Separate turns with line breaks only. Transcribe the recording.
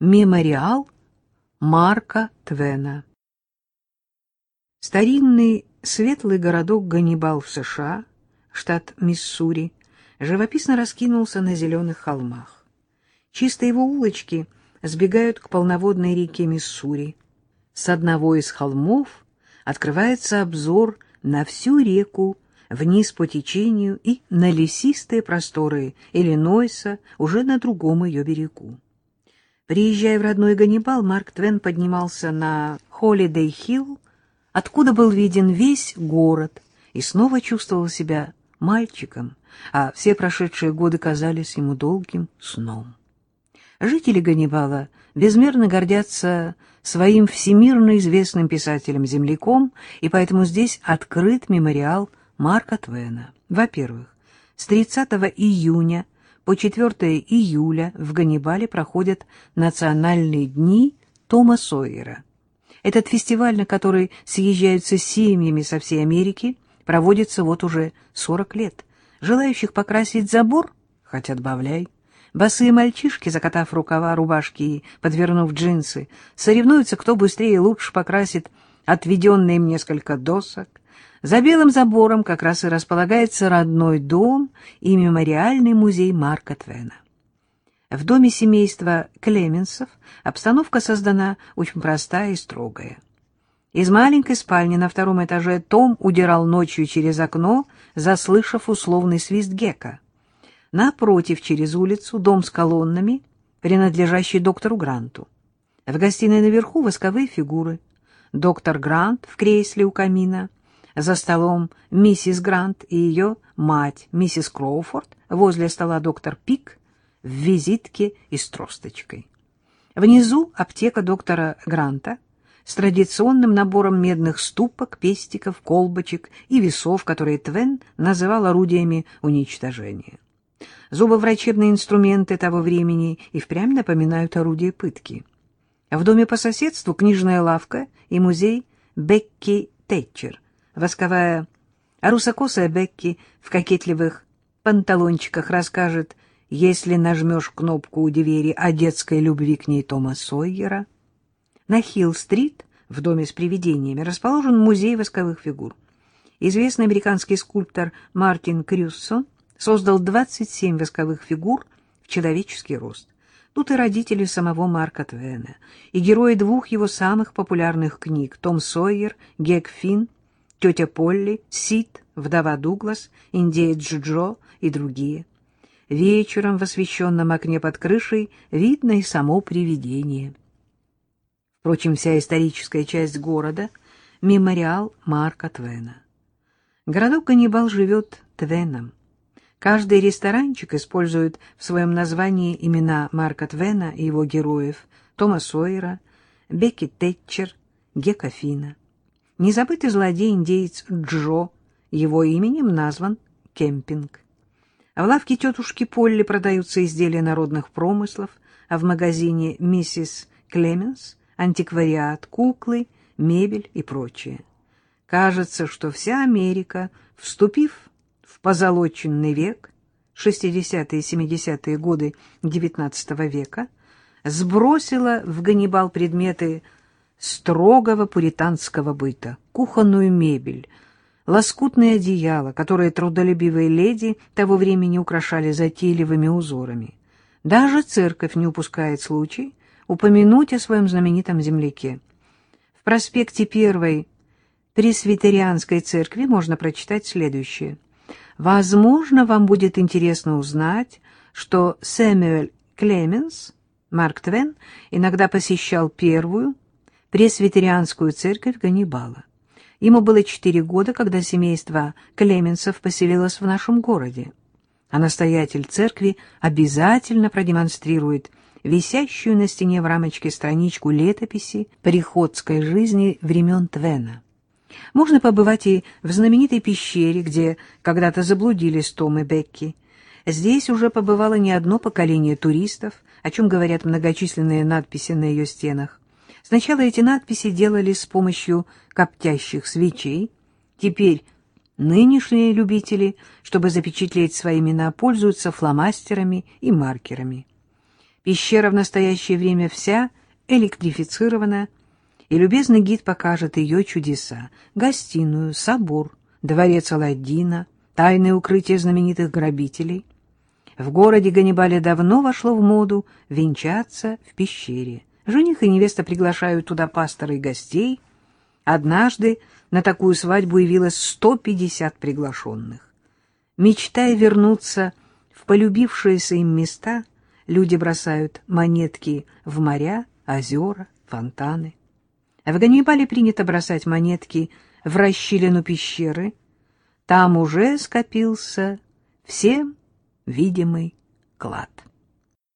Мемориал Марка Твена Старинный светлый городок Ганнибал в США, штат Миссури, живописно раскинулся на зеленых холмах. Чистые его улочки сбегают к полноводной реке Миссури. С одного из холмов открывается обзор на всю реку, вниз по течению и на лесистые просторы Иллинойса, уже на другом ее берегу. Приезжая в родной Ганнибал, Марк Твен поднимался на Холидей-Хилл, откуда был виден весь город, и снова чувствовал себя мальчиком, а все прошедшие годы казались ему долгим сном. Жители Ганнибала безмерно гордятся своим всемирно известным писателем-земляком, и поэтому здесь открыт мемориал Марка Твена. Во-первых, с 30 июня по 4 июля в Ганнибале проходят национальные дни Тома Сойера. Этот фестиваль, на который съезжаются семьями со всей Америки, проводится вот уже 40 лет. Желающих покрасить забор, хоть отбавляй. Босые мальчишки, закатав рукава рубашки и подвернув джинсы, соревнуются, кто быстрее и лучше покрасит отведенные им несколько досок. За белым забором как раз и располагается родной дом и мемориальный музей Марка Твена. В доме семейства Клеменсов обстановка создана очень простая и строгая. Из маленькой спальни на втором этаже Том удирал ночью через окно, заслышав условный свист Гека. Напротив, через улицу, дом с колоннами, принадлежащий доктору Гранту. В гостиной наверху восковые фигуры. Доктор Грант в кресле у камина — за столом миссис Грант и ее мать, миссис Кроуфорд, возле стола доктор Пик в визитке и с тросточкой. Внизу аптека доктора Гранта с традиционным набором медных ступок, пестиков, колбочек и весов, которые Твен называл орудиями уничтожения. Зубоврачебные инструменты того времени и впрямь напоминают орудие пытки. В доме по соседству книжная лавка и музей Бекки Тэтчер — восковая, а русокосая Бекки в кокетливых панталончиках расскажет, если нажмешь кнопку у двери о детской любви к ней Тома Сойера. На Хилл-стрит, в доме с привидениями, расположен музей восковых фигур. Известный американский скульптор Мартин Крюссон создал 27 восковых фигур в человеческий рост. Тут и родители самого Марка Твена, и герои двух его самых популярных книг «Том Сойер», «Гек Финн» тетя Полли, Сид, вдова Дуглас, индеец Джо и другие. Вечером в освещенном окне под крышей видно и само привидение. Впрочем, вся историческая часть города — мемориал Марка Твена. Городок Ганнибал живет Твеном. Каждый ресторанчик использует в своем названии имена Марка Твена и его героев Тома Сойера, Бекки Тэтчер, Гека Фина. Незабытый злодей-индеец Джо, его именем назван кемпинг. В лавке тетушки Полли продаются изделия народных промыслов, а в магазине миссис Клеменс антиквариат, куклы, мебель и прочее. Кажется, что вся Америка, вступив в позолоченный век, 60-е и 70-е годы XIX века, сбросила в Ганнибал предметы строгого пуританского быта, кухонную мебель, лоскутные одеяла, которые трудолюбивые леди того времени украшали затейливыми узорами. Даже церковь не упускает случай упомянуть о своем знаменитом земляке. В проспекте первой пресвитерианской церкви можно прочитать следующее. Возможно, вам будет интересно узнать, что Сэмюэль Клеменс, Марк Твен, иногда посещал первую, пресвитерианскую церковь Ганнибала. Ему было четыре года, когда семейство Клеменсов поселилось в нашем городе. А настоятель церкви обязательно продемонстрирует висящую на стене в рамочке страничку летописи приходской жизни времен Твена. Можно побывать и в знаменитой пещере, где когда-то заблудились Том и Бекки. Здесь уже побывало не одно поколение туристов, о чем говорят многочисленные надписи на ее стенах. Сначала эти надписи делали с помощью коптящих свечей. Теперь нынешние любители, чтобы запечатлеть свои имена, пользуются фломастерами и маркерами. Пещера в настоящее время вся электрифицирована, и любезный гид покажет ее чудеса. Гостиную, собор, дворец Аладдина, тайное укрытие знаменитых грабителей. В городе Ганнибале давно вошло в моду венчаться в пещере. Жених и невеста приглашают туда пастора и гостей. Однажды на такую свадьбу явилось 150 приглашенных. Мечтая вернуться в полюбившиеся им места, люди бросают монетки в моря, озера, фонтаны. В Ганнибале принято бросать монетки в расщелину пещеры. Там уже скопился всем видимый клад.